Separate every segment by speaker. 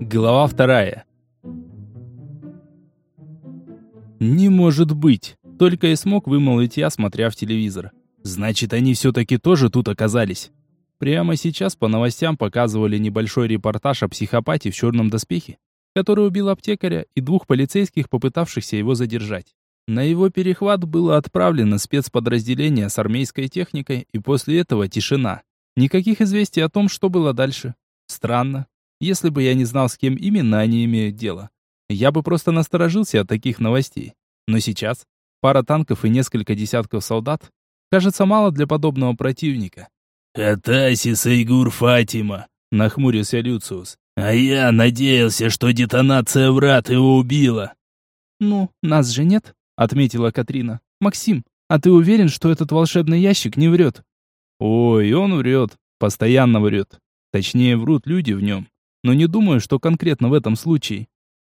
Speaker 1: Глава вторая. Не может быть, только и смог вымолвить я, смотря в телевизор. Значит, они все-таки тоже тут оказались. Прямо сейчас по новостям показывали небольшой репортаж о психопате в черном доспехе, который убил аптекаря и двух полицейских, попытавшихся его задержать. На его перехват было отправлено спецподразделение с армейской техникой, и после этого тишина. Никаких известий о том, что было дальше. Странно. Если бы я не знал, с кем именно они имеют дело, я бы просто насторожился от таких новостей. Но сейчас пара танков и несколько десятков солдат кажется мало для подобного противника.
Speaker 2: «Катайся, Сайгур Фатима!» — нахмурился Люциус. «А я надеялся, что детонация врат его убила!»
Speaker 3: «Ну, нас же нет», — отметила Катрина. «Максим, а ты уверен, что этот волшебный ящик не врет?»
Speaker 1: «Ой, он врет. Постоянно врет. Точнее, врут люди в нем но не думаю, что конкретно в этом случае.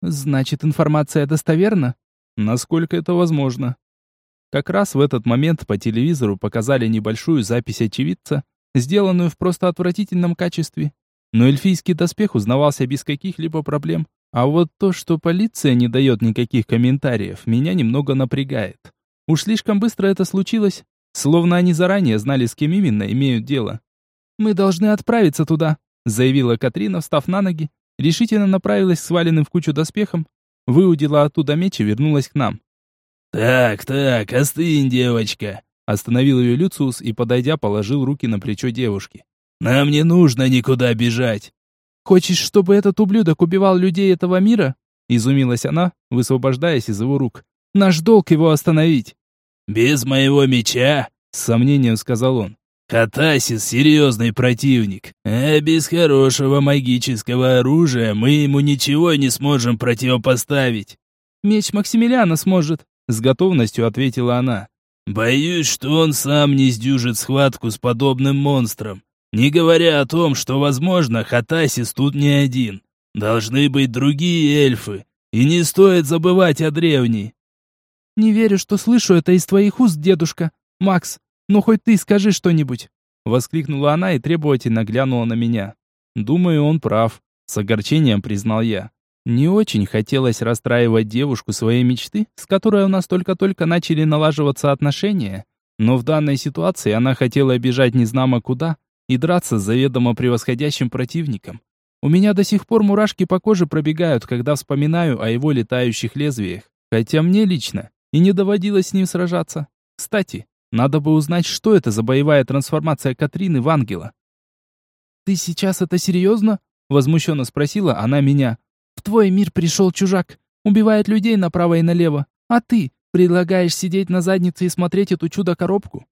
Speaker 3: Значит, информация достоверна?
Speaker 1: Насколько это возможно. Как раз в этот момент по телевизору показали небольшую запись очевидца, сделанную в просто отвратительном качестве. Но эльфийский доспех узнавался без каких-либо проблем. А вот то, что полиция не дает никаких комментариев, меня немного напрягает. Уж слишком быстро это случилось, словно они заранее знали, с кем именно имеют дело.
Speaker 3: «Мы должны отправиться туда», заявила Катрина, встав на ноги, решительно направилась к сваленным в кучу доспехам, выудила оттуда меч и вернулась к нам.
Speaker 2: «Так, так, остынь, девочка!»
Speaker 1: Остановил ее Люциус и, подойдя, положил руки на плечо девушки.
Speaker 2: «Нам не нужно никуда бежать!»
Speaker 3: «Хочешь, чтобы этот ублюдок убивал людей этого мира?» Изумилась она, высвобождаясь из его рук. «Наш долг его остановить!»
Speaker 2: «Без моего меча?» — с сомнением сказал он. Хатасис — серьезный противник, а без хорошего магического оружия мы ему ничего не сможем противопоставить».
Speaker 3: «Меч Максимилиана сможет», — с готовностью ответила она.
Speaker 2: «Боюсь, что он сам не сдюжит схватку с подобным монстром. Не говоря о том, что, возможно, Хатасис тут не один. Должны быть другие эльфы, и не стоит забывать о древней».
Speaker 3: «Не верю, что слышу это из твоих уст, дедушка. Макс, «Ну хоть ты скажи что-нибудь!» Воскликнула она и требовательно глянула на меня. «Думаю, он прав», — с огорчением признал я. Не очень хотелось расстраивать девушку своей мечты, с которой у нас только-только начали налаживаться отношения, но в данной ситуации она хотела бежать незнамо куда и драться с заведомо превосходящим противником. У меня до сих пор мурашки по коже пробегают, когда вспоминаю о его летающих лезвиях, хотя мне лично и не доводилось с ним сражаться. Кстати, надо бы узнать, что это за боевая трансформация Катрины в ангела. «Ты сейчас это серьезно?» — возмущенно спросила она меня. «В твой мир пришел чужак, убивает людей направо и налево, а ты предлагаешь сидеть на заднице и смотреть эту чудо-коробку?»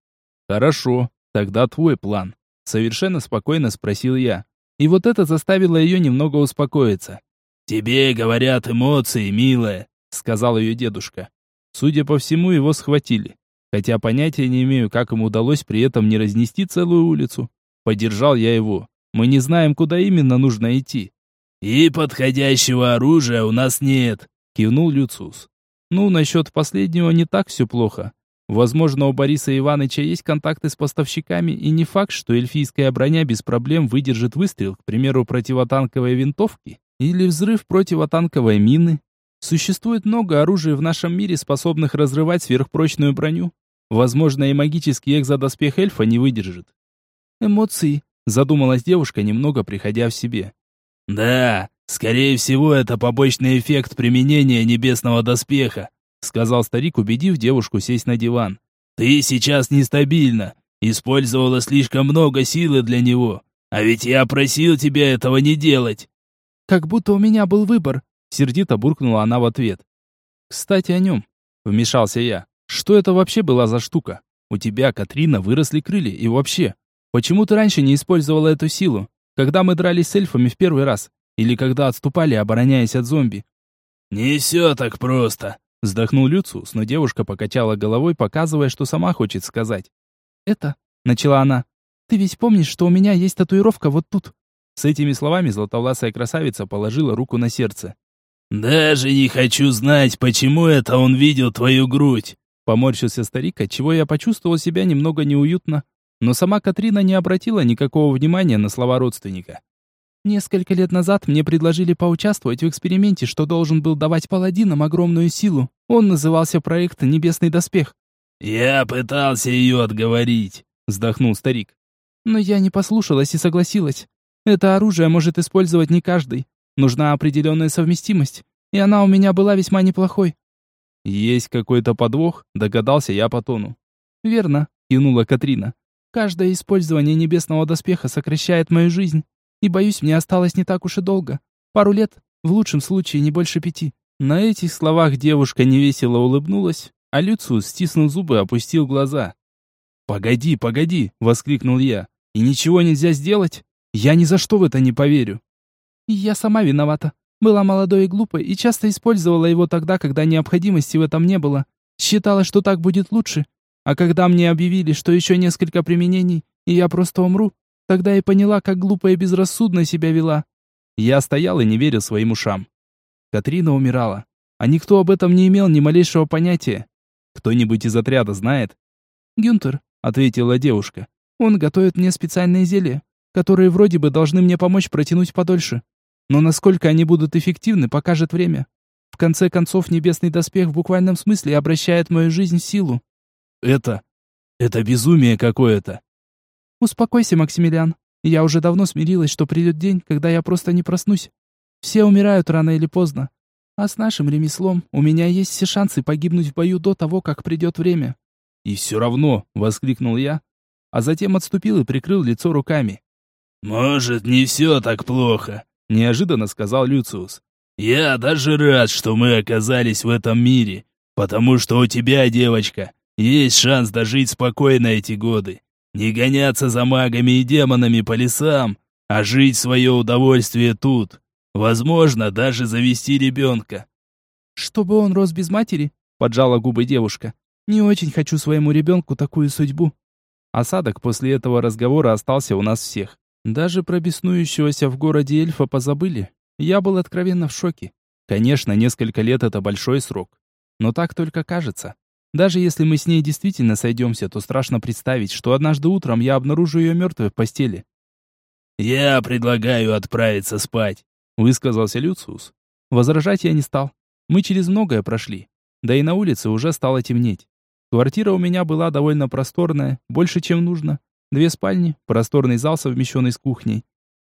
Speaker 1: «Хорошо, тогда твой план», — совершенно спокойно спросил я. И вот это заставило ее немного успокоиться.
Speaker 2: «Тебе говорят эмоции, милая», — сказал ее дедушка.
Speaker 1: Судя по всему, его схватили хотя понятия не имею, как ему удалось при этом не разнести целую улицу. Поддержал я его. Мы не знаем, куда именно нужно идти.
Speaker 2: «И подходящего оружия у нас нет», — кивнул Люциус.
Speaker 1: «Ну, насчет последнего не так все плохо. Возможно, у Бориса Ивановича есть контакты с поставщиками, и не факт, что эльфийская броня без проблем выдержит выстрел, к примеру, противотанковой винтовки или взрыв противотанковой мины. Существует много оружия в нашем мире, способных разрывать сверхпрочную броню. Возможно, и магический экзодоспех эльфа не выдержит.
Speaker 3: Эмоции, задумалась девушка, немного приходя в себе.
Speaker 2: Да, скорее всего, это побочный эффект применения небесного доспеха, сказал старик, убедив девушку сесть на диван. Ты сейчас нестабильна, использовала слишком много силы для него. А ведь я просил тебя этого не делать.
Speaker 3: Как будто у меня был выбор, сердито буркнула она в ответ.
Speaker 1: Кстати, о нем, вмешался я. Что это вообще была за штука? У тебя, Катрина, выросли крылья, и вообще, почему ты раньше не использовала эту силу, когда мы дрались с эльфами в первый раз? Или когда отступали, обороняясь от зомби?
Speaker 2: «Не все так просто», —
Speaker 1: вздохнул Люциус, но девушка покачала головой, показывая, что сама хочет сказать.
Speaker 3: «Это», — начала она, — «ты ведь помнишь, что у меня есть татуировка вот тут?»
Speaker 1: С этими словами златовласая красавица положила руку на сердце.
Speaker 2: «Даже не хочу знать, почему это он видел твою грудь.
Speaker 1: Поморщился старик, отчего я почувствовал себя немного неуютно. Но сама Катрина не обратила никакого внимания на слова родственника.
Speaker 3: Несколько лет назад мне предложили поучаствовать в эксперименте, что должен был давать паладинам огромную силу. Он назывался проект «Небесный доспех».
Speaker 2: «Я пытался ее отговорить», — вздохнул старик.
Speaker 3: Но я не послушалась и согласилась. Это оружие может использовать не каждый. Нужна определенная совместимость, и она у меня была весьма неплохой.
Speaker 1: Есть какой-то подвох, догадался я по тону.
Speaker 3: Верно, кивнула Катрина. Каждое использование небесного доспеха сокращает мою жизнь. И боюсь, мне осталось не так уж и долго. Пару лет, в лучшем случае не больше пяти.
Speaker 1: На этих словах девушка невесело улыбнулась, а Люциус, стиснув зубы, опустил глаза. «Погоди, погоди!» — воскликнул я. «И ничего нельзя сделать? Я ни за что в это не поверю!»
Speaker 3: «Я сама виновата. Была молодой и глупой и часто использовала его тогда, когда необходимости в этом не было. Считала, что так будет лучше. А когда мне объявили, что еще несколько применений, и я просто умру, Тогда и поняла, как глупо и безрассудно себя вела.
Speaker 1: Я стоял и не верил своим ушам. Катрина умирала, а никто об этом не имел ни малейшего понятия. Кто-нибудь из отряда знает?
Speaker 3: «Гюнтер», — ответила девушка. «Он готовит мне специальные зелья, которые вроде бы должны мне помочь протянуть подольше. Но насколько они будут эффективны, покажет время. В конце концов, небесный доспех в буквальном смысле обращает мою жизнь в силу».
Speaker 1: «Это... это безумие какое-то.
Speaker 3: Успокойся, Максимилиан. Я уже давно смирилась, что придет день, когда я просто не проснусь. Все умирают рано или поздно. А с нашим ремеслом у меня есть все шансы погибнуть в бою до того, как придет время.
Speaker 1: И все равно, воскликнул я, а затем отступил и прикрыл лицо руками.
Speaker 2: Может, не все так плохо,
Speaker 1: неожиданно сказал Люциус.
Speaker 2: Я даже рад, что мы оказались в этом мире, потому что у тебя, девочка, есть шанс дожить спокойно эти годы. Не гоняться за магами и демонами по лесам, а жить свое удовольствие тут. Возможно, даже завести ребенка.
Speaker 3: Чтобы он рос без матери, поджала губы девушка. Не очень хочу своему ребенку такую судьбу.
Speaker 1: Осадок после этого разговора остался у нас всех. Даже про беснующегося в городе эльфа позабыли. Я был откровенно в шоке. Конечно, несколько лет это большой срок. Но так только кажется. Даже если мы с ней действительно сойдемся, то страшно представить, что однажды утром я обнаружу ее мертвой в постели.
Speaker 2: «Я предлагаю отправиться спать», — высказался Люциус.
Speaker 1: Возражать я не стал. Мы через многое прошли. Да и на улице уже стало темнеть. Квартира у меня была довольно просторная, больше, чем нужно. Две спальни, просторный зал, совмещенный с кухней.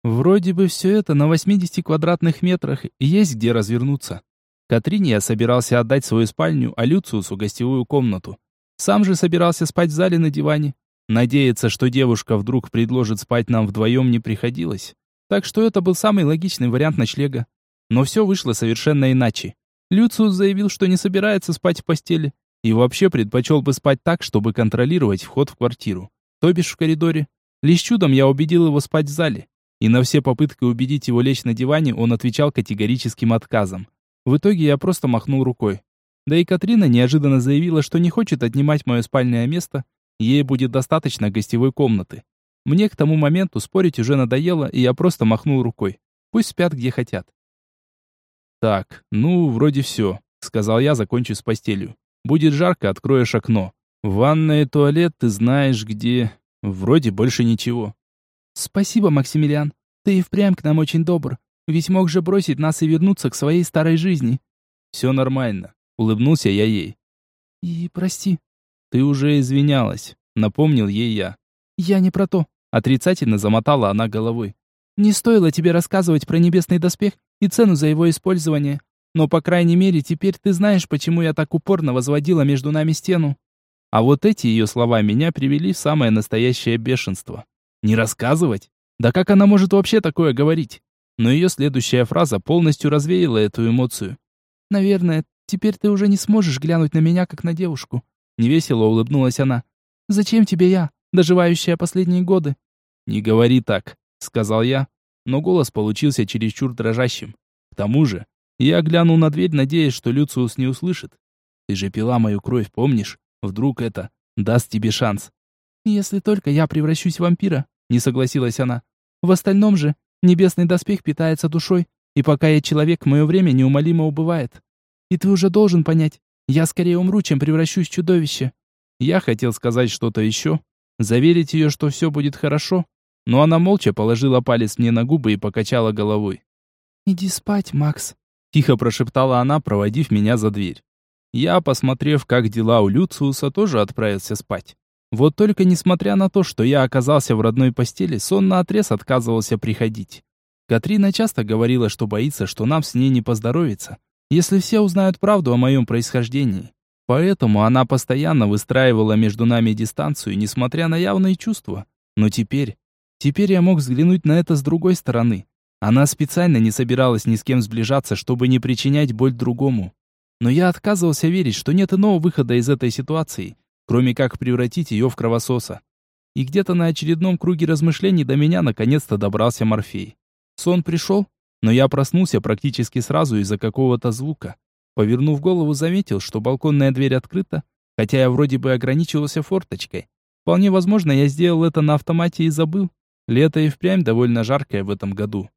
Speaker 1: Вроде бы все это на 80 квадратных метрах, есть где развернуться. Катрине я собирался отдать свою спальню, а Люциусу гостевую комнату. Сам же собирался спать в зале на диване. Надеяться, что девушка вдруг предложит спать нам вдвоем не приходилось. Так что это был самый логичный вариант ночлега. Но все вышло совершенно иначе. Люциус заявил, что не собирается спать в постели. И вообще предпочел бы спать так, чтобы контролировать вход в квартиру. То бишь в коридоре. Лишь чудом я убедил его спать в зале. И на все попытки убедить его лечь на диване он отвечал категорическим отказом. В итоге я просто махнул рукой. Да и Катрина неожиданно заявила, что не хочет отнимать мое спальное место, ей будет достаточно гостевой комнаты. Мне к тому моменту спорить уже надоело, и я просто махнул рукой. Пусть спят где хотят. Так, ну, вроде все, сказал я, закончив с постелью. Будет жарко, откроешь окно. Ванная и туалет ты знаешь где. Вроде больше ничего.
Speaker 3: Спасибо, Максимилиан. Ты и впрямь к нам очень добр. Ведь мог же бросить нас и вернуться к своей старой жизни.
Speaker 1: Все нормально, улыбнулся я ей.
Speaker 3: И прости.
Speaker 1: Ты уже извинялась, напомнил ей я.
Speaker 3: Я не про то.
Speaker 1: Отрицательно замотала она головой.
Speaker 3: Не стоило тебе рассказывать про небесный доспех и цену за его использование. Но, по крайней мере, теперь ты знаешь, почему я так упорно возводила между нами стену.
Speaker 1: А вот эти ее слова меня привели в самое настоящее бешенство. Не рассказывать? Да как она может вообще такое говорить? но ее следующая фраза полностью развеяла эту эмоцию.
Speaker 3: «Наверное, теперь ты уже не сможешь глянуть на меня, как на девушку», — невесело улыбнулась она. «Зачем тебе я, доживающая последние годы?»
Speaker 1: «Не говори так», — сказал я, но голос получился чересчур дрожащим. К тому же, я глянул на дверь, надеясь, что Люциус не услышит. «Ты же пила мою кровь, помнишь? Вдруг это даст тебе шанс?»
Speaker 3: «Если только я превращусь в вампира», — не согласилась она. «В остальном же Небесный доспех питается душой, и пока я человек, мое время неумолимо убывает. И ты уже должен понять, я скорее умру, чем превращусь в чудовище.
Speaker 1: Я хотел сказать что-то еще, Заверить ее, что все будет хорошо, но она молча положила палец мне на губы и покачала головой.
Speaker 3: «Иди спать, Макс», —
Speaker 1: тихо прошептала она, проводив меня за дверь. Я, посмотрев, как дела у Люциуса, тоже отправился спать. Вот только несмотря на то, что я оказался в родной постели, сон наотрез отказывался приходить. Катрина часто говорила, что боится, что нам с ней не поздоровится, если все узнают правду о моем происхождении. Поэтому она постоянно выстраивала между нами дистанцию, несмотря на явные чувства. Но теперь... Теперь я мог взглянуть на это с другой стороны. Она специально не собиралась ни с кем сближаться, чтобы не причинять боль другому. Но я отказывался верить, что нет иного выхода из этой ситуации, кроме как превратить ее в кровососа. И где-то на очередном круге размышлений до меня наконец-то добрался Морфей. Сон пришел, но я проснулся практически сразу из-за какого-то звука. Повернув голову, заметил, что балконная дверь открыта, хотя я вроде бы ограничивался форточкой. Вполне возможно, я сделал это на автомате и забыл. Лето и впрямь довольно жаркое в этом году.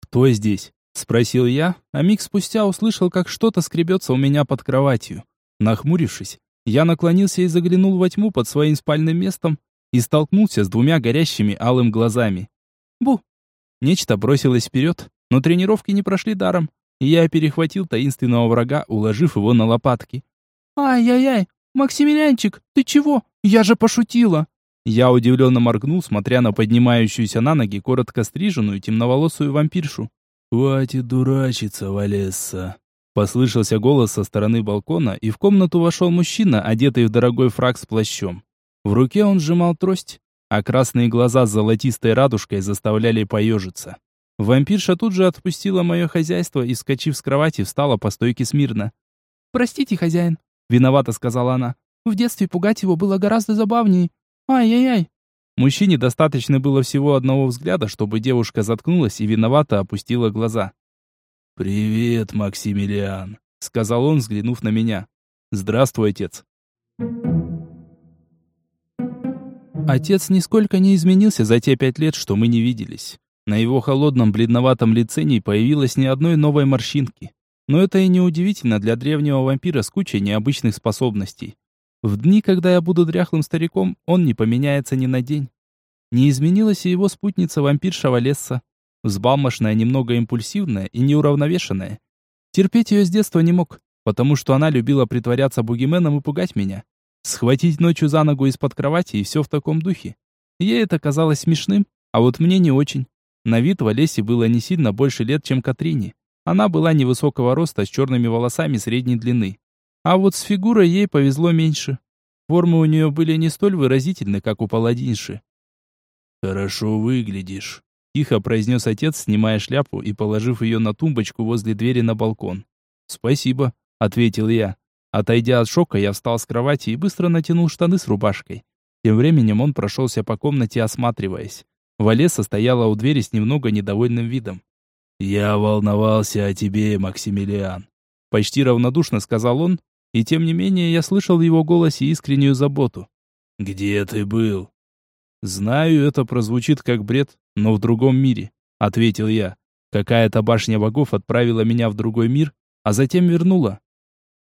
Speaker 1: «Кто здесь?» — спросил я, а миг спустя услышал, как что-то скребется у меня под кроватью. Нахмурившись, я наклонился и заглянул во тьму под своим спальным местом и столкнулся с двумя горящими алым глазами. Бу! Нечто бросилось вперед, но тренировки не прошли даром я перехватил таинственного врага, уложив его на лопатки.
Speaker 3: «Ай-яй-яй! Максимилианчик, ты чего? Я же пошутила!»
Speaker 1: Я удивленно моргнул, смотря на поднимающуюся на ноги коротко стриженную темноволосую вампиршу.
Speaker 2: «Хватит дурачиться, Валесса!»
Speaker 1: Послышался голос со стороны балкона, и в комнату вошел мужчина, одетый в дорогой фраг с плащом. В руке он сжимал трость, а красные глаза с золотистой радужкой заставляли поежиться. Вампирша тут же отпустила мое хозяйство и, скачив с кровати, встала по стойке смирно.
Speaker 3: «Простите, хозяин», — виновато сказала она. «В детстве пугать его было гораздо забавнее. Ай-яй-яй».
Speaker 1: Мужчине достаточно было всего одного взгляда, чтобы девушка заткнулась и виновато опустила глаза.
Speaker 2: «Привет, Максимилиан», — сказал он, взглянув на меня.
Speaker 1: «Здравствуй, отец». Отец нисколько не изменился за те пять лет, что мы не виделись. На его холодном бледноватом лице не появилось ни одной новой морщинки. Но это и не удивительно для древнего вампира с кучей необычных способностей. В дни, когда я буду дряхлым стариком, он не поменяется ни на день. Не изменилась и его спутница вампирша Валесса. Взбалмошная, немного импульсивная и неуравновешенная. Терпеть ее с детства не мог, потому что она любила притворяться бугименом и пугать меня. Схватить ночью за ногу из-под кровати и все в таком духе. Ей это казалось смешным, а вот мне не очень. На вид Валесе было не сильно больше лет, чем Катрине. Она была невысокого роста, с черными волосами средней длины. А вот с фигурой ей повезло меньше. Формы у нее были не столь выразительны, как у паладинши.
Speaker 2: «Хорошо выглядишь», —
Speaker 1: тихо произнес отец, снимая шляпу и положив ее на тумбочку возле двери на балкон. «Спасибо», — ответил я. Отойдя от шока, я встал с кровати и быстро натянул штаны с рубашкой. Тем временем он прошелся по комнате, осматриваясь. Валеса стояла у двери с немного недовольным видом.
Speaker 2: «Я волновался о тебе, Максимилиан», —
Speaker 1: почти равнодушно сказал он, и тем не менее я слышал в его голосе искреннюю заботу.
Speaker 2: «Где ты был?»
Speaker 1: «Знаю, это прозвучит как бред, но в другом мире», — ответил я. «Какая-то башня богов отправила меня в другой мир, а затем вернула».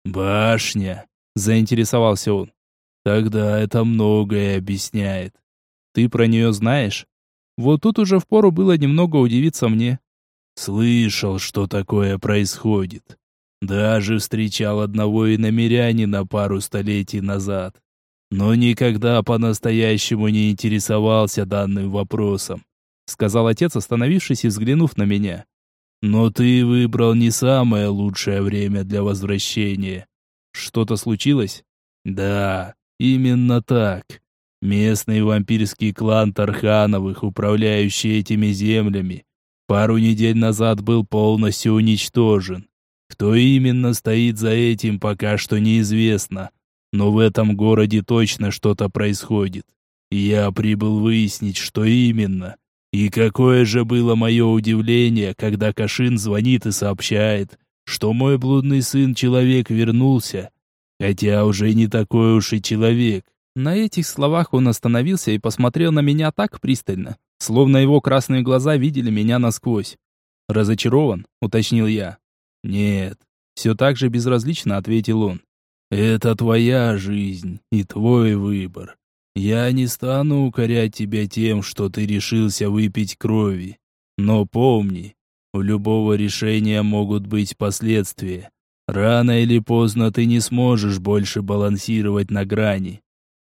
Speaker 2: «Башня?»
Speaker 1: — заинтересовался он.
Speaker 2: «Тогда это многое объясняет».
Speaker 1: «Ты про нее знаешь?» Вот тут уже впору было немного удивиться мне.
Speaker 2: Слышал, что такое происходит. Даже встречал одного иномерянина пару столетий назад. Но никогда по-настоящему не интересовался данным вопросом, сказал отец, остановившись и взглянув на меня. Но ты выбрал не самое лучшее время для возвращения.
Speaker 1: Что-то случилось?
Speaker 2: Да, именно так. Местный вампирский клан Тархановых, управляющий этими землями, пару недель назад был полностью уничтожен. Кто именно стоит за этим, пока что неизвестно. Но в этом городе точно что-то происходит. Я прибыл выяснить, что именно. И какое же было мое удивление, когда Кашин звонит и сообщает, что мой блудный сын-человек вернулся, хотя уже не такой уж и человек.
Speaker 1: На этих словах он остановился и посмотрел на меня так пристально, словно его красные глаза видели меня насквозь. «Разочарован?» — уточнил я.
Speaker 2: «Нет», —
Speaker 1: все так же безразлично ответил он.
Speaker 2: «Это твоя жизнь и твой выбор. Я не стану укорять тебя тем, что ты решился выпить крови. Но помни, у любого решения могут быть последствия. Рано или поздно ты не сможешь больше балансировать на грани.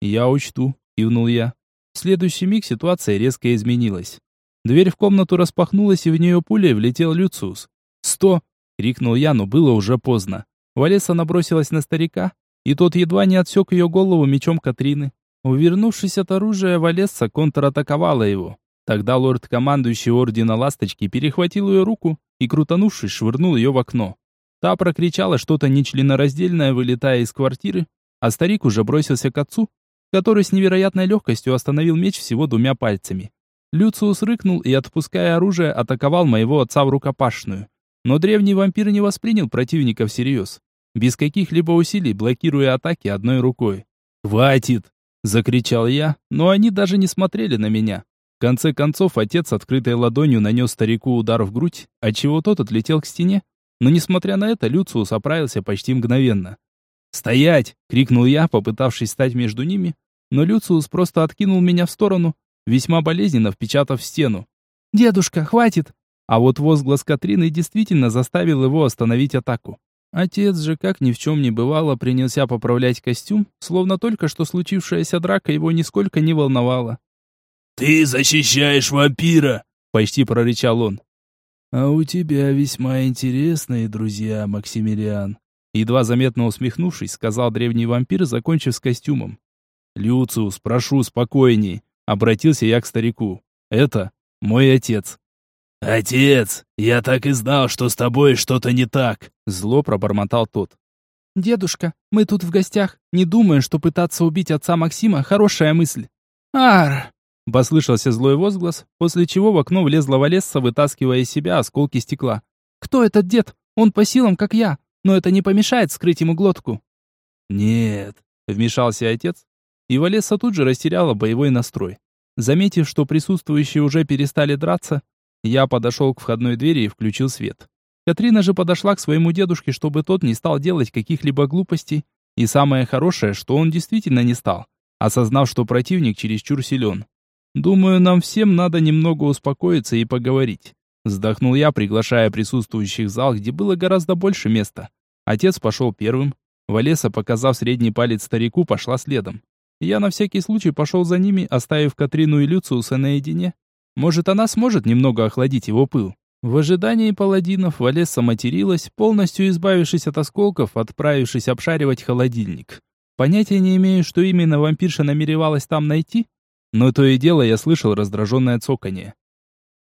Speaker 1: Я учту, кивнул я. В следующий миг ситуация резко изменилась. Дверь в комнату распахнулась, и в нее пулей влетел Люциус. «Сто!» — крикнул я, но было уже поздно. Валеса набросилась на старика, и тот едва не отсек ее голову мечом Катрины. Увернувшись от оружия, Валесса контратаковала его. Тогда лорд-командующий Ордена Ласточки перехватил ее руку и, крутанувшись, швырнул ее в окно. Та прокричала что-то нечленораздельное, вылетая из квартиры, а старик уже бросился к отцу, который с невероятной легкостью остановил меч всего двумя пальцами. Люциус рыкнул и, отпуская оружие, атаковал моего отца в рукопашную. Но древний вампир не воспринял противника всерьез, без каких-либо усилий блокируя атаки одной рукой. «Хватит!» – закричал я, но они даже не смотрели на меня. В конце концов, отец открытой ладонью нанес старику удар в грудь, отчего тот отлетел к стене, но, несмотря на это, Люциус оправился почти мгновенно. «Стоять!» — крикнул я, попытавшись стать между ними, но Люциус просто откинул меня в сторону, весьма болезненно впечатав в стену. «Дедушка, хватит!» А вот возглас Катрины действительно заставил его остановить атаку. Отец же, как ни в чем не бывало, принялся поправлять костюм, словно только что случившаяся драка его нисколько не волновала.
Speaker 2: «Ты защищаешь вампира!» — почти прорычал он.
Speaker 1: «А у тебя весьма интересные друзья, Максимилиан», едва заметно усмехнувшись, сказал древний вампир, закончив с костюмом. «Люциус, прошу, спокойней», обратился я к старику. «Это мой отец».
Speaker 2: «Отец, я так и знал, что с тобой что-то не так»,
Speaker 1: зло пробормотал тот. «Дедушка, мы тут в гостях. Не думаю, что пытаться убить отца Максима – хорошая мысль». «Ар!» Послышался злой возглас, после чего в окно влезла Валесса, вытаскивая из себя осколки стекла. «Кто этот дед? Он по силам, как я, но это не помешает скрыть ему глотку».
Speaker 2: «Нет», — вмешался отец,
Speaker 1: и Валесса тут же растеряла боевой настрой. Заметив, что присутствующие уже перестали драться, я подошел к входной двери и включил свет. Катрина же подошла к своему дедушке, чтобы тот не стал делать каких-либо глупостей, и самое хорошее, что он действительно не стал, осознав, что противник чересчур силен. Думаю, нам всем надо немного успокоиться и поговорить. Вздохнул я, приглашая присутствующих в зал, где было гораздо больше места. Отец пошел первым. Валеса, показав средний палец старику, пошла следом. Я на всякий случай пошел за ними, оставив Катрину и Люциуса наедине. Может, она сможет немного охладить его пыл. В ожидании паладинов Валесса материлась, полностью избавившись от осколков, отправившись обшаривать холодильник. Понятия не имею, что именно вампирша намеревалась там найти, но то и дело я слышал раздраженное цоканье.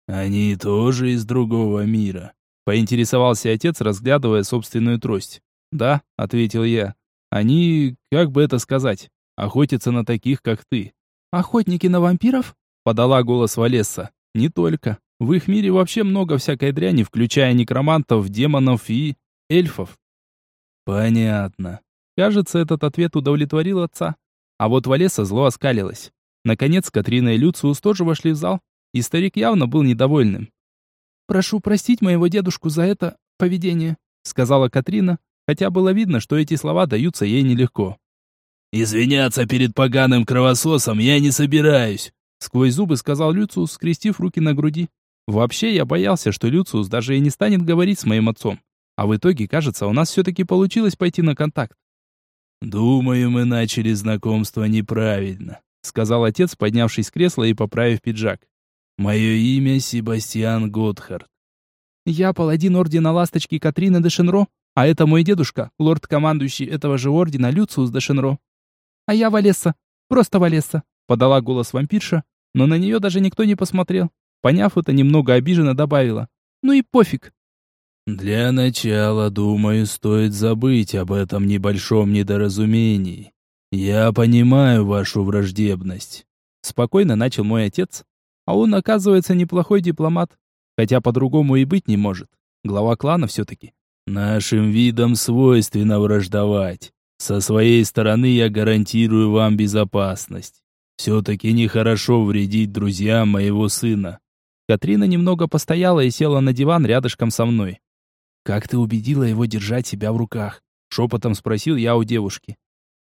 Speaker 2: «Они тоже из другого мира», — поинтересовался отец, разглядывая собственную трость.
Speaker 1: «Да», — ответил я. «Они, как бы это сказать, охотятся на таких, как ты». «Охотники на вампиров?» — подала голос Валесса. «Не только. В их мире вообще много всякой дряни, включая некромантов, демонов и... эльфов».
Speaker 2: «Понятно».
Speaker 1: Кажется, этот ответ удовлетворил отца. А вот Валеса зло оскалилась. Наконец Катрина и Люциус тоже вошли в зал, и старик явно был недовольным. «Прошу простить моего дедушку за это поведение», — сказала Катрина, хотя было видно, что эти слова даются ей нелегко.
Speaker 2: «Извиняться перед поганым кровососом я не собираюсь», —
Speaker 1: сквозь зубы сказал Люциус, скрестив руки на груди. Вообще, я боялся, что Люциус даже и не станет говорить с моим отцом. А в итоге, кажется, у нас все-таки получилось пойти на контакт.
Speaker 2: «Думаю, мы начали знакомство неправильно», сказал отец, поднявшись с кресла и поправив пиджак. Мое имя Себастьян Готхард.
Speaker 1: Я паладин ордена Ласточки Катрина де Шенро, а это мой дедушка, лорд-командующий этого же ордена Люциус де Шенро. А я Валесса, просто Валесса, подала голос вампирша, но на нее даже никто не посмотрел. Поняв это, немного обиженно добавила. Ну и пофиг.
Speaker 2: Для начала, думаю, стоит забыть об этом небольшом недоразумении. «Я понимаю вашу враждебность», —
Speaker 1: спокойно начал мой отец. А он, оказывается, неплохой дипломат, хотя по-другому и быть не может. Глава клана все-таки.
Speaker 2: «Нашим видам свойственно враждовать. Со своей стороны я гарантирую вам безопасность. Все-таки нехорошо вредить друзьям моего сына».
Speaker 1: Катрина немного постояла и села на диван рядышком со мной. «Как ты убедила его держать себя в руках?» Шепотом спросил я у девушки.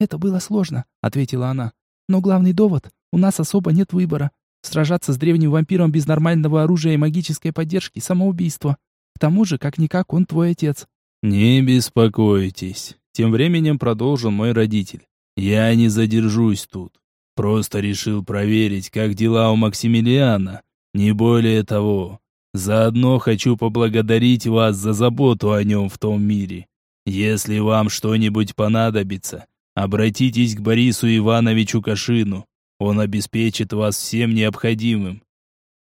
Speaker 1: «Это было сложно», — ответила она.
Speaker 3: Но главный довод – у нас особо нет выбора. Сражаться с древним вампиром без нормального оружия и магической поддержки – самоубийство. К тому же, как-никак, он твой отец».
Speaker 1: «Не беспокойтесь», – тем временем продолжил мой родитель. «Я не задержусь тут. Просто решил проверить, как дела у Максимилиана. Не более того. Заодно хочу поблагодарить вас за заботу о нем в том мире. Если вам что-нибудь понадобится, обратитесь к Борису Ивановичу Кашину. Он обеспечит вас всем необходимым.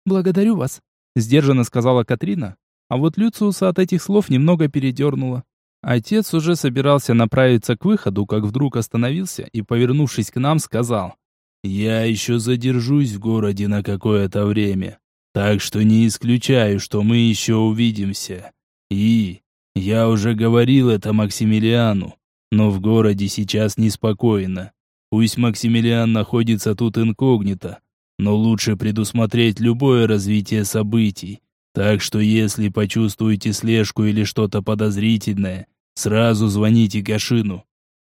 Speaker 3: Благодарю вас, сдержанно сказала Катрина, а вот Люциуса от этих слов немного передернуло. Отец уже собирался направиться к выходу, как вдруг остановился и, повернувшись к нам, сказал: "Я еще задержусь в городе на какое-то время. Так что не исключаю, что мы еще увидимся. И я уже говорил это Максимилиану, но в городе сейчас неспокойно. Пусть Максимилиан находится тут инкогнито, но лучше предусмотреть любое развитие событий. Так что если почувствуете слежку или что-то подозрительное, сразу звоните Гашину.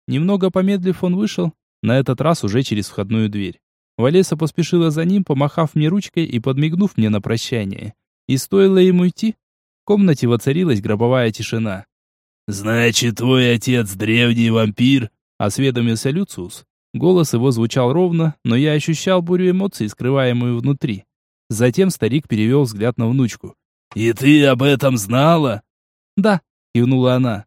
Speaker 1: Немного помедлив, он вышел, на этот раз уже через входную дверь. Валеса поспешила за ним, помахав мне ручкой и подмигнув мне на прощание. И стоило ему идти, в комнате воцарилась гробовая тишина.
Speaker 2: «Значит, твой отец древний вампир?»
Speaker 1: — осведомился Люциус. Голос его звучал ровно, но я ощущал бурю эмоций, скрываемую внутри. Затем старик перевел взгляд на внучку.
Speaker 2: «И ты об этом знала?»
Speaker 1: «Да», — кивнула она.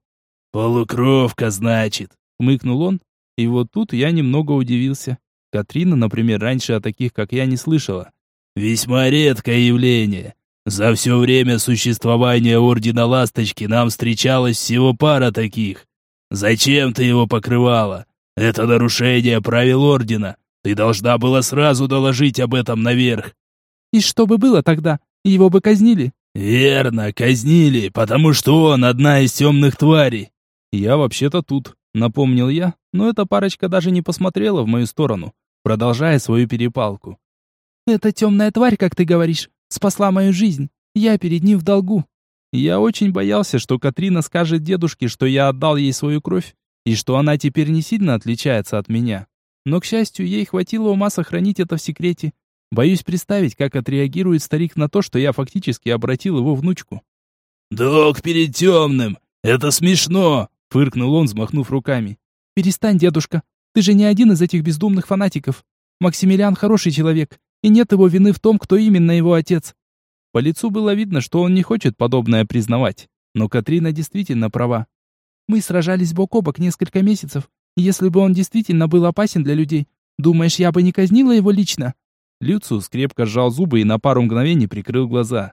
Speaker 2: «Полукровка, значит», —
Speaker 1: хмыкнул он. И вот тут я немного удивился. Катрина, например, раньше о таких, как я, не слышала.
Speaker 2: «Весьма редкое явление. За все время существования Ордена Ласточки нам встречалось всего пара таких. Зачем ты его покрывала? Это нарушение правил Ордена. Ты должна была сразу доложить об этом наверх».
Speaker 3: «И что бы было тогда? Его бы казнили?»
Speaker 2: «Верно, казнили, потому что он одна из темных тварей».
Speaker 1: «Я вообще-то тут», — напомнил я, но эта парочка даже не посмотрела в мою сторону продолжая свою перепалку.
Speaker 3: «Эта темная тварь, как ты говоришь, спасла мою жизнь. Я перед ним в долгу».
Speaker 1: Я очень боялся, что Катрина скажет дедушке, что я отдал ей свою кровь, и что она теперь не сильно отличается от меня. Но, к счастью, ей хватило ума сохранить это в секрете. Боюсь представить, как отреагирует старик на то, что я фактически обратил его внучку.
Speaker 2: «Долг перед темным! Это смешно!» — фыркнул он, взмахнув руками.
Speaker 3: «Перестань, дедушка. Ты же не один из этих бездумных фанатиков. Максимилиан хороший человек, и нет его вины в том, кто именно его отец.
Speaker 1: По лицу было видно, что он не хочет подобное признавать. Но Катрина действительно права.
Speaker 3: Мы сражались бок о бок несколько месяцев. Если бы он действительно был опасен для людей, думаешь, я бы не казнила его лично?
Speaker 1: Люциус крепко сжал зубы и на пару мгновений прикрыл глаза.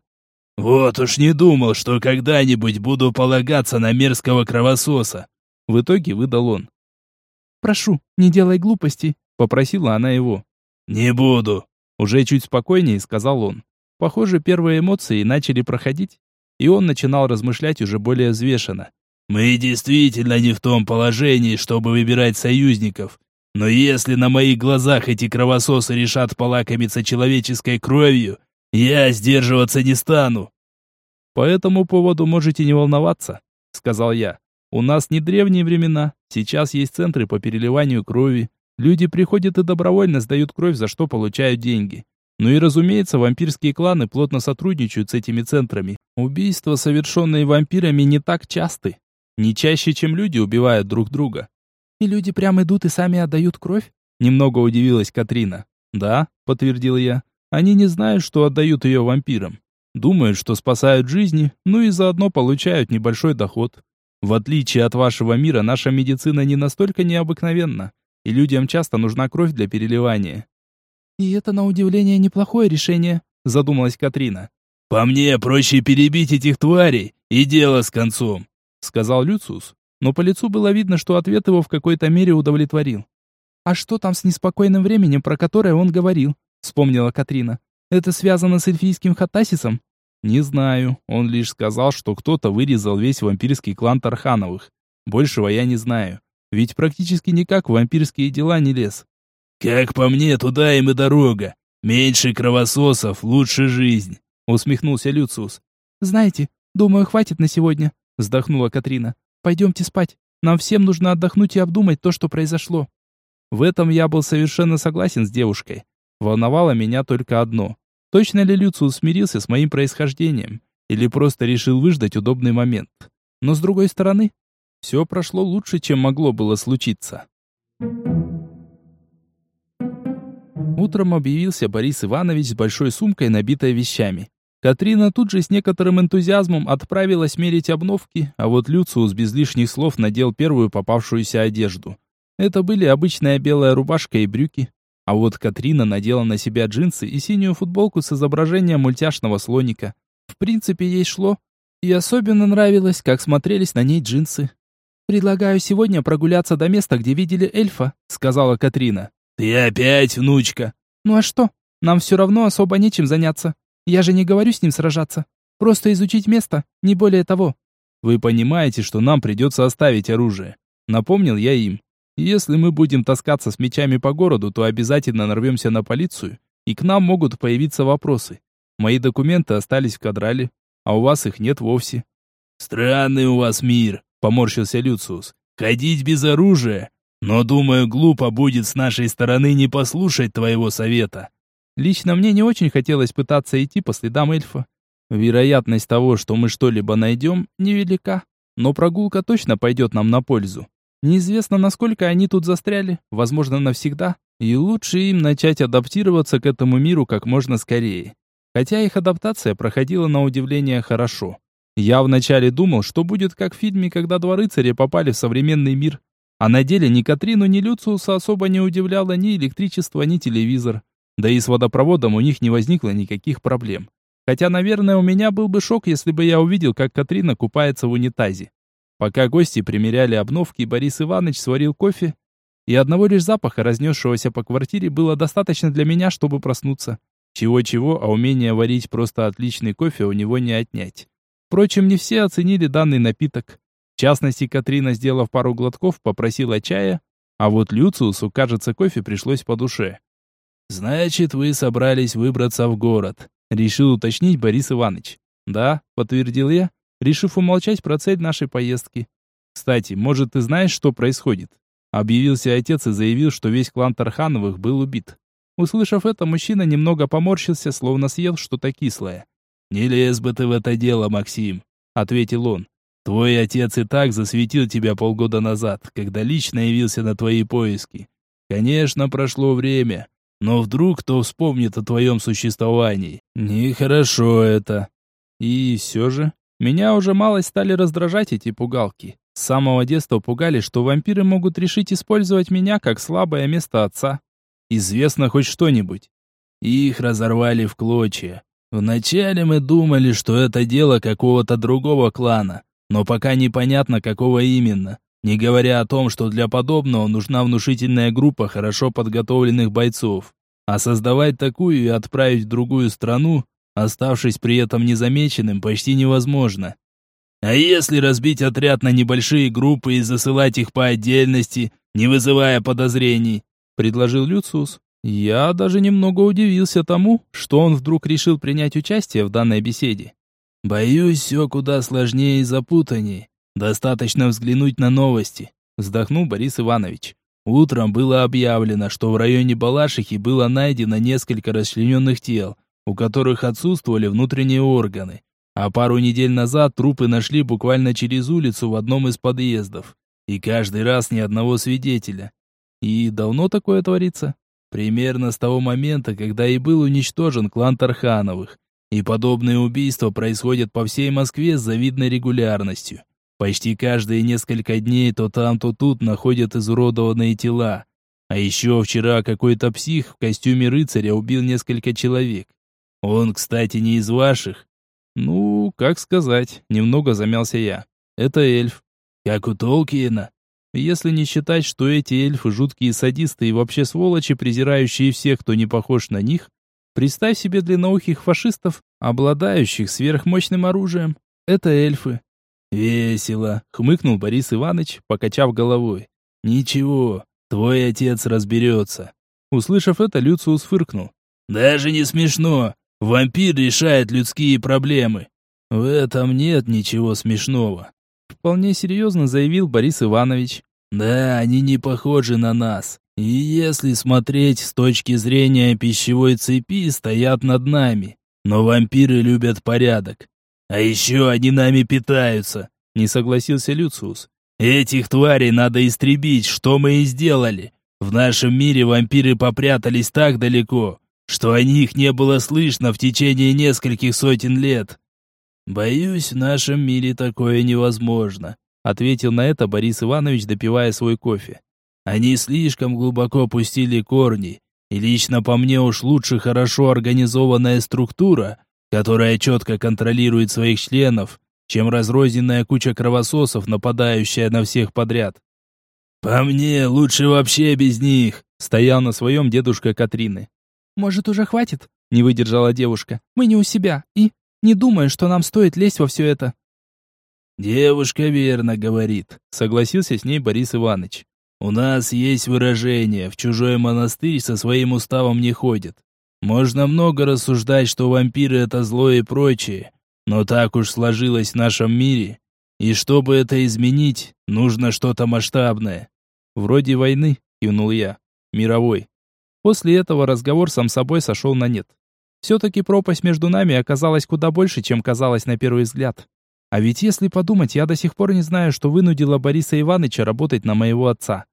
Speaker 2: Вот уж не думал, что когда-нибудь буду полагаться на мерзкого кровососа.
Speaker 1: В итоге выдал он.
Speaker 3: Прошу, не делай глупостей», — попросила она его.
Speaker 2: «Не буду», —
Speaker 1: уже чуть спокойнее сказал он. Похоже, первые эмоции начали проходить, и он начинал размышлять уже более взвешенно.
Speaker 2: «Мы действительно не в том положении, чтобы выбирать союзников. Но если на моих глазах эти кровососы решат полакомиться человеческой кровью, я сдерживаться не стану».
Speaker 1: «По этому поводу можете не волноваться», — сказал я. У нас не древние времена. Сейчас есть центры по переливанию крови. Люди приходят и добровольно сдают кровь, за что получают деньги. Ну и разумеется, вампирские кланы плотно сотрудничают с этими центрами. Убийства, совершенные вампирами, не так часты. Не чаще, чем люди убивают друг друга.
Speaker 3: И люди прямо идут и сами отдают кровь?
Speaker 1: Немного удивилась Катрина. Да, подтвердил я. Они не знают, что отдают ее вампирам. Думают, что спасают жизни, ну и заодно получают небольшой доход. В отличие от вашего мира, наша медицина не настолько необыкновенна, и людям часто нужна кровь для переливания.
Speaker 3: И это, на удивление, неплохое решение, задумалась Катрина.
Speaker 2: По мне проще перебить этих тварей, и дело с концом,
Speaker 1: сказал Люциус, но по лицу было видно, что ответ его в какой-то мере удовлетворил.
Speaker 3: А что там с неспокойным временем, про которое он говорил? Вспомнила Катрина. Это связано с эльфийским хатасисом?
Speaker 1: Не знаю, он лишь сказал, что кто-то вырезал весь вампирский клан Тархановых. Большего я не знаю, ведь практически никак в вампирские дела не лез.
Speaker 2: Как по мне, туда им и дорога. Меньше кровососов, лучше жизнь, усмехнулся Люциус.
Speaker 3: Знаете, думаю, хватит на сегодня, вздохнула Катрина. Пойдемте спать. Нам всем нужно отдохнуть и обдумать то, что произошло.
Speaker 1: В этом я был совершенно согласен с девушкой. Волновало меня только одно. Точно ли Люциус смирился с моим происхождением? Или просто решил выждать удобный момент? Но с другой стороны, все прошло лучше, чем могло было случиться. Утром объявился Борис Иванович с большой сумкой, набитой вещами. Катрина тут же с некоторым энтузиазмом отправилась мерить обновки, а вот Люциус без лишних слов надел первую попавшуюся одежду. Это были обычная белая рубашка и брюки, а вот Катрина надела на себя джинсы и синюю футболку с изображением мультяшного слоника. В принципе, ей шло, и особенно нравилось, как смотрелись на ней джинсы. «Предлагаю сегодня прогуляться до места, где видели эльфа», — сказала Катрина.
Speaker 2: «Ты опять, внучка?»
Speaker 3: «Ну а что? Нам все равно особо нечем заняться. Я же не говорю с ним сражаться. Просто изучить место, не более того».
Speaker 1: «Вы понимаете, что нам придется оставить оружие?» Напомнил я им. «Если мы будем таскаться с мечами по городу, то обязательно нарвемся на полицию, и к нам могут появиться вопросы. Мои документы остались в кадрале, а у вас их нет вовсе».
Speaker 2: «Странный у вас мир», — поморщился Люциус. «Ходить без оружия? Но, думаю, глупо будет с нашей стороны не послушать твоего совета».
Speaker 1: Лично мне не очень хотелось пытаться идти по следам эльфа. Вероятность того, что мы что-либо найдем, невелика. Но прогулка точно пойдет нам на пользу. Неизвестно, насколько они тут застряли, возможно, навсегда. И лучше им начать адаптироваться к этому миру как можно скорее. Хотя их адаптация проходила на удивление хорошо. Я вначале думал, что будет как в фильме, когда два рыцаря попали в современный мир. А на деле ни Катрину, ни Люциуса особо не удивляло ни электричество, ни телевизор. Да и с водопроводом у них не возникло никаких проблем. Хотя, наверное, у меня был бы шок, если бы я увидел, как Катрина купается в унитазе. Пока гости примеряли обновки, Борис Иванович сварил кофе, и одного лишь запаха, разнесшегося по квартире, было достаточно для меня, чтобы проснуться. Чего-чего, а умение варить просто отличный кофе у него не отнять. Впрочем, не все оценили данный напиток. В частности, Катрина, сделав пару глотков, попросила чая, а вот Люциусу, кажется, кофе пришлось по душе.
Speaker 2: «Значит, вы собрались выбраться в город», — решил уточнить Борис Иванович.
Speaker 1: «Да», — подтвердил я, решив умолчать про цель нашей поездки. «Кстати, может, ты знаешь, что происходит?» Объявился отец и заявил, что весь клан Тархановых был убит. Услышав это, мужчина немного поморщился, словно съел что-то кислое.
Speaker 2: «Не лез бы ты в это дело, Максим», — ответил он. «Твой отец и так засветил тебя полгода назад, когда лично явился на твои поиски. Конечно, прошло время, но вдруг кто вспомнит о твоем существовании? Нехорошо это.
Speaker 1: И все же, меня уже мало стали раздражать эти пугалки. С самого детства пугали, что вампиры могут решить использовать меня как слабое место отца. Известно хоть что-нибудь.
Speaker 2: Их разорвали в клочья. Вначале мы думали, что это дело какого-то другого клана, но пока непонятно, какого именно. Не говоря о том, что для подобного нужна внушительная группа хорошо подготовленных бойцов. А создавать такую и отправить в другую страну, оставшись при этом незамеченным, почти невозможно. А если разбить отряд на небольшие группы и засылать их по отдельности, не вызывая подозрений?
Speaker 1: Предложил Люциус. Я даже немного удивился тому, что он вдруг решил принять участие в данной беседе.
Speaker 2: Боюсь, все куда сложнее и запутаннее. Достаточно взглянуть на новости, вздохнул Борис Иванович. Утром было объявлено, что в районе Балашихи было найдено несколько расчлененных тел, у которых отсутствовали внутренние органы. А пару недель назад трупы нашли буквально через улицу в одном из подъездов. И каждый раз ни одного свидетеля.
Speaker 1: И давно такое творится?
Speaker 2: Примерно с того момента, когда и был уничтожен клан Тархановых. И подобные убийства происходят по всей Москве с завидной регулярностью. Почти каждые несколько дней то там, то тут находят изуродованные тела. А еще вчера какой-то псих в костюме рыцаря убил несколько человек. Он, кстати, не из ваших.
Speaker 1: Ну, как сказать, немного замялся я. Это эльф.
Speaker 2: Как у Толкиена.
Speaker 1: Если не считать, что эти эльфы жуткие садисты и вообще сволочи, презирающие всех, кто не похож на них, представь себе длинноухих фашистов, обладающих сверхмощным оружием. Это эльфы.
Speaker 2: «Весело», — хмыкнул Борис Иванович, покачав головой. «Ничего, твой отец разберется».
Speaker 1: Услышав это, Люциус фыркнул.
Speaker 2: «Даже не смешно. Вампир решает людские проблемы». «В этом нет ничего смешного», —
Speaker 1: вполне серьезно заявил Борис Иванович.
Speaker 2: Да, они не похожи на нас. И если смотреть с точки зрения пищевой цепи, стоят над нами. Но вампиры любят порядок. А еще они нами питаются, не согласился Люциус. Этих тварей надо истребить, что мы и сделали. В нашем мире вампиры попрятались так далеко, что о них не было слышно в течение нескольких сотен лет. Боюсь, в нашем мире такое невозможно, ответил на это Борис Иванович, допивая свой кофе. Они слишком глубоко пустили корни, и лично по мне уж лучше хорошо организованная структура, которая четко контролирует своих членов, чем разрозненная куча кровососов, нападающая на всех подряд. «По мне, лучше вообще без них», — стоял на своем дедушка Катрины.
Speaker 3: «Может, уже хватит?» — не выдержала девушка. «Мы не у себя, и не думаю, что нам стоит лезть во все это».
Speaker 2: «Девушка верно говорит», — согласился с ней Борис Иванович. «У нас есть выражение, в чужой монастырь со своим уставом не ходит. Можно много рассуждать, что вампиры — это зло и прочее, но так уж сложилось в нашем мире, и чтобы это изменить, нужно что-то масштабное.
Speaker 1: Вроде войны, кивнул я. Мировой. После этого разговор сам собой сошел на нет. Все-таки пропасть между нами оказалась куда больше, чем казалось на первый взгляд. А ведь если подумать, я до сих пор не знаю, что вынудило Бориса Ивановича работать на моего отца.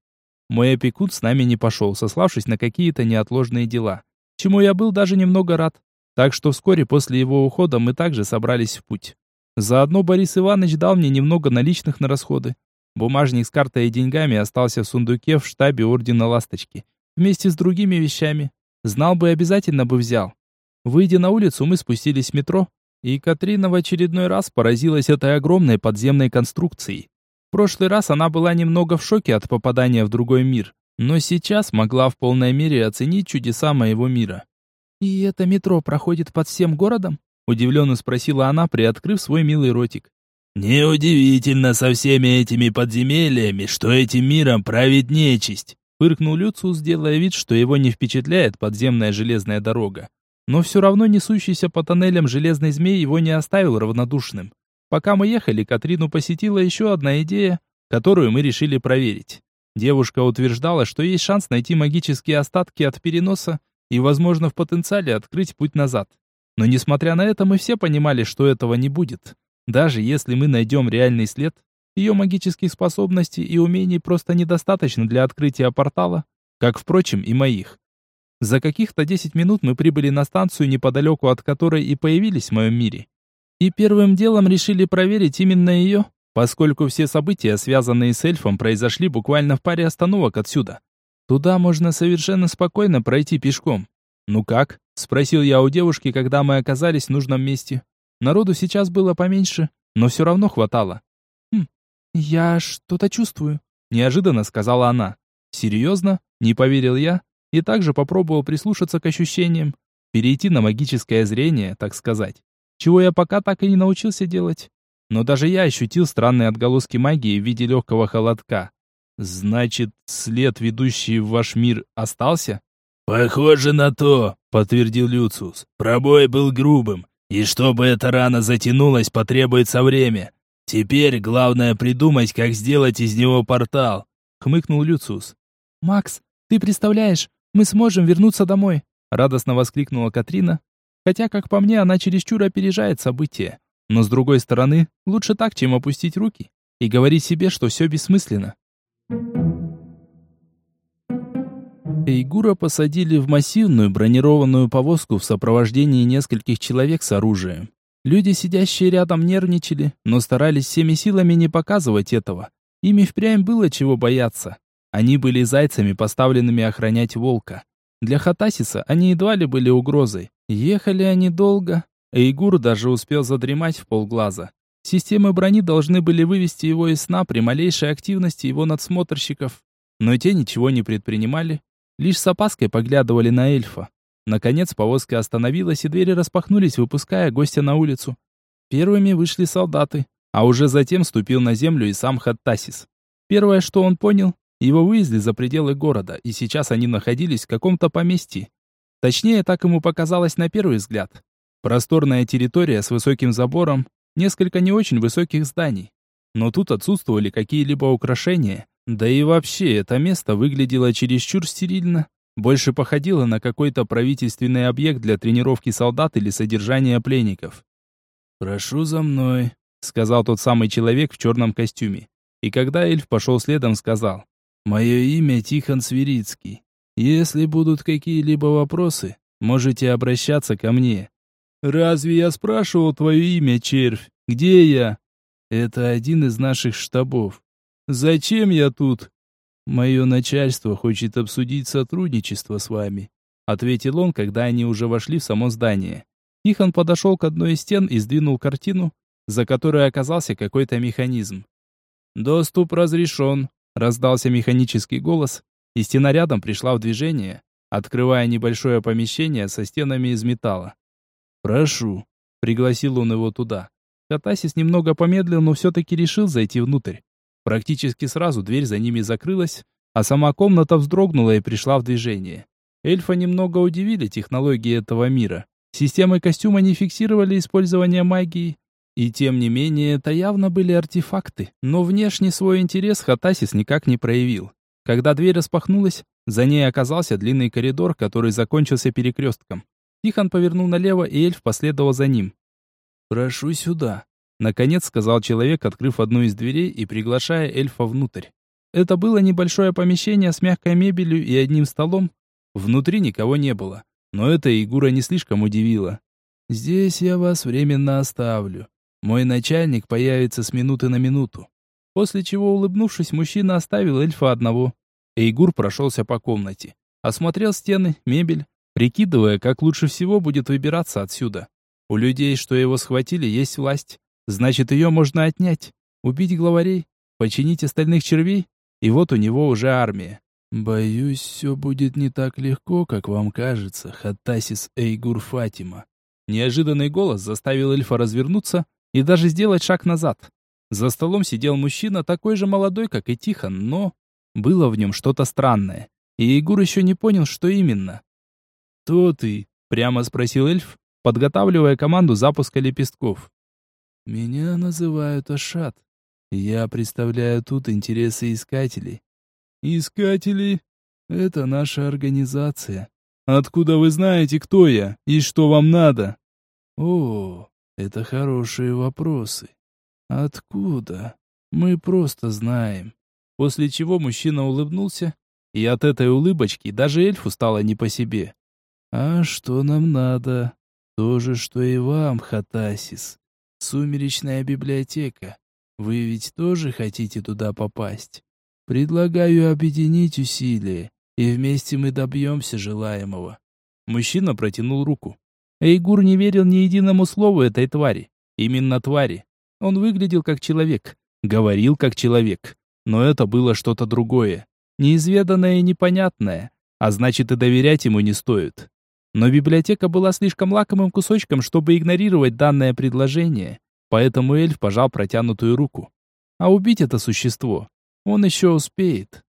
Speaker 1: Мой опекун с нами не пошел, сославшись на какие-то неотложные дела, чему я был даже немного рад. Так что вскоре после его ухода мы также собрались в путь. Заодно Борис Иванович дал мне немного наличных на расходы. Бумажник с картой и деньгами остался в сундуке в штабе Ордена Ласточки, вместе с другими вещами. Знал бы, обязательно бы взял. Выйдя на улицу, мы спустились в метро, и Катрина в очередной раз поразилась этой огромной подземной конструкцией. В прошлый раз она была немного в шоке от попадания в другой мир, но сейчас могла в полной мере оценить чудеса моего мира.
Speaker 3: «И это метро проходит под всем городом?»
Speaker 1: Удивленно спросила она, приоткрыв свой милый ротик.
Speaker 2: «Неудивительно со всеми этими подземельями, что этим миром правит нечисть»,
Speaker 1: фыркнул Люциус, делая вид, что его не впечатляет подземная железная дорога. Но все равно несущийся по тоннелям железный змей его не оставил равнодушным. Пока мы ехали, Катрину посетила еще одна идея, которую мы решили проверить. Девушка утверждала, что есть шанс найти магические остатки от переноса и, возможно, в потенциале открыть путь назад. Но несмотря на это, мы все понимали, что этого не будет. Даже если мы найдем реальный след, ее магических способностей и умений просто недостаточно для открытия портала, как, впрочем, и моих. За каких-то 10 минут мы прибыли на станцию, неподалеку от которой и появились в моем мире. И первым делом решили проверить именно ее, поскольку все события, связанные с эльфом, произошли буквально в паре остановок отсюда. Туда можно совершенно спокойно пройти пешком. «Ну как?» – спросил я у девушки, когда мы оказались в нужном месте. Народу сейчас было поменьше, но все равно хватало.
Speaker 3: «Хм, я что-то чувствую», –
Speaker 1: неожиданно сказала она. «Серьезно?» – не поверил я и также попробовал прислушаться к ощущениям, перейти на магическое зрение, так сказать, чего я пока так и не научился делать. Но даже я ощутил странные отголоски магии в виде легкого холодка. Значит, след, ведущий в ваш мир, остался?
Speaker 2: «Похоже на то», — подтвердил Люциус. «Пробой был грубым, и чтобы эта рана затянулась, потребуется время. Теперь главное придумать, как сделать из него портал», — хмыкнул Люциус.
Speaker 3: «Макс, ты представляешь, мы сможем вернуться домой», — радостно воскликнула Катрина. Хотя, как по мне, она чересчур опережает события. Но с другой стороны, лучше так, чем опустить руки и говорить себе, что все бессмысленно. Эйгура посадили в массивную бронированную повозку в сопровождении нескольких человек с оружием. Люди, сидящие рядом, нервничали, но старались всеми силами не показывать этого. Ими впрямь было чего бояться. Они были зайцами, поставленными охранять волка. Для Хатасиса они едва ли были угрозой. Ехали они долго. Эйгур даже успел задремать в полглаза. Системы брони должны были вывести его из сна при малейшей активности его надсмотрщиков. Но те ничего не предпринимали, Лишь с опаской поглядывали на эльфа. Наконец повозка остановилась, и двери распахнулись, выпуская гостя на улицу. Первыми вышли солдаты, а уже затем ступил на землю и сам Хаттасис. Первое, что он понял, его вывезли за пределы города, и сейчас они находились в каком-то поместье. Точнее, так ему показалось на первый взгляд. Просторная территория с высоким забором, несколько не очень высоких зданий. Но тут отсутствовали какие-либо украшения,
Speaker 1: Да и вообще, это место выглядело чересчур стерильно. Больше походило на какой-то правительственный объект для тренировки солдат или содержания пленников. «Прошу за мной», — сказал тот самый человек в черном костюме. И когда эльф пошел следом, сказал, «Мое имя Тихон Свирицкий. Если будут какие-либо вопросы, можете обращаться ко мне». «Разве я спрашивал твое имя, червь? Где я?» «Это один из наших штабов. Зачем я тут?» «Мое начальство хочет обсудить сотрудничество с вами», ответил он, когда они уже вошли в само здание. Тихон подошел к одной из стен и сдвинул картину, за которой оказался какой-то механизм. «Доступ разрешен», — раздался механический голос, и стена рядом пришла в движение, открывая небольшое помещение со стенами из металла. «Прошу», — пригласил он его туда. Катасис немного помедлил, но все-таки решил зайти внутрь. Практически сразу дверь за ними закрылась, а сама комната вздрогнула и пришла в движение. Эльфа немного удивили технологии этого мира. Системы костюма не фиксировали использование магии. И тем не менее, это явно были артефакты. Но внешне свой интерес Хатасис никак не проявил. Когда дверь распахнулась, за ней оказался длинный коридор, который закончился перекрестком. Тихон повернул налево, и эльф последовал за ним. «Прошу сюда», Наконец сказал человек, открыв одну из дверей и приглашая эльфа внутрь. Это было небольшое помещение с мягкой мебелью и одним столом. Внутри никого не было, но это Игура не слишком удивило. «Здесь я вас временно оставлю. Мой начальник появится с минуты на минуту». После чего, улыбнувшись, мужчина оставил эльфа одного. Эйгур прошелся по комнате. Осмотрел стены, мебель, прикидывая, как лучше всего будет выбираться отсюда. У людей, что его схватили, есть власть. Значит, ее можно отнять, убить главарей, починить остальных червей, и вот у него уже армия. Боюсь, все будет не так легко, как вам кажется, Хаттасис Эйгур Фатима. Неожиданный голос заставил эльфа развернуться и даже сделать шаг назад. За столом сидел мужчина, такой же молодой, как и Тихон, но было в нем что-то странное. И Егор еще не понял, что именно. «Кто ты?» — прямо спросил эльф, подготавливая команду запуска лепестков. Меня называют Ашат. Я представляю тут интересы искателей. Искатели? Это наша организация. Откуда вы знаете, кто я и что вам надо? О, это хорошие вопросы. Откуда? Мы просто знаем. После чего мужчина улыбнулся, и от этой улыбочки даже эльфу стало не по себе. А что нам надо? То же, что и вам, Хатасис. Сумеречная библиотека. Вы ведь тоже хотите туда попасть? Предлагаю объединить усилия, и вместе мы добьемся желаемого. Мужчина протянул руку. Эйгур не верил ни единому слову этой твари. Именно твари. Он выглядел как человек, говорил как человек. Но это было что-то другое. Неизведанное и непонятное. А значит и доверять ему не стоит. Но библиотека была слишком лакомым кусочком, чтобы игнорировать данное предложение, поэтому эльф пожал протянутую руку. А убить это существо он еще успеет.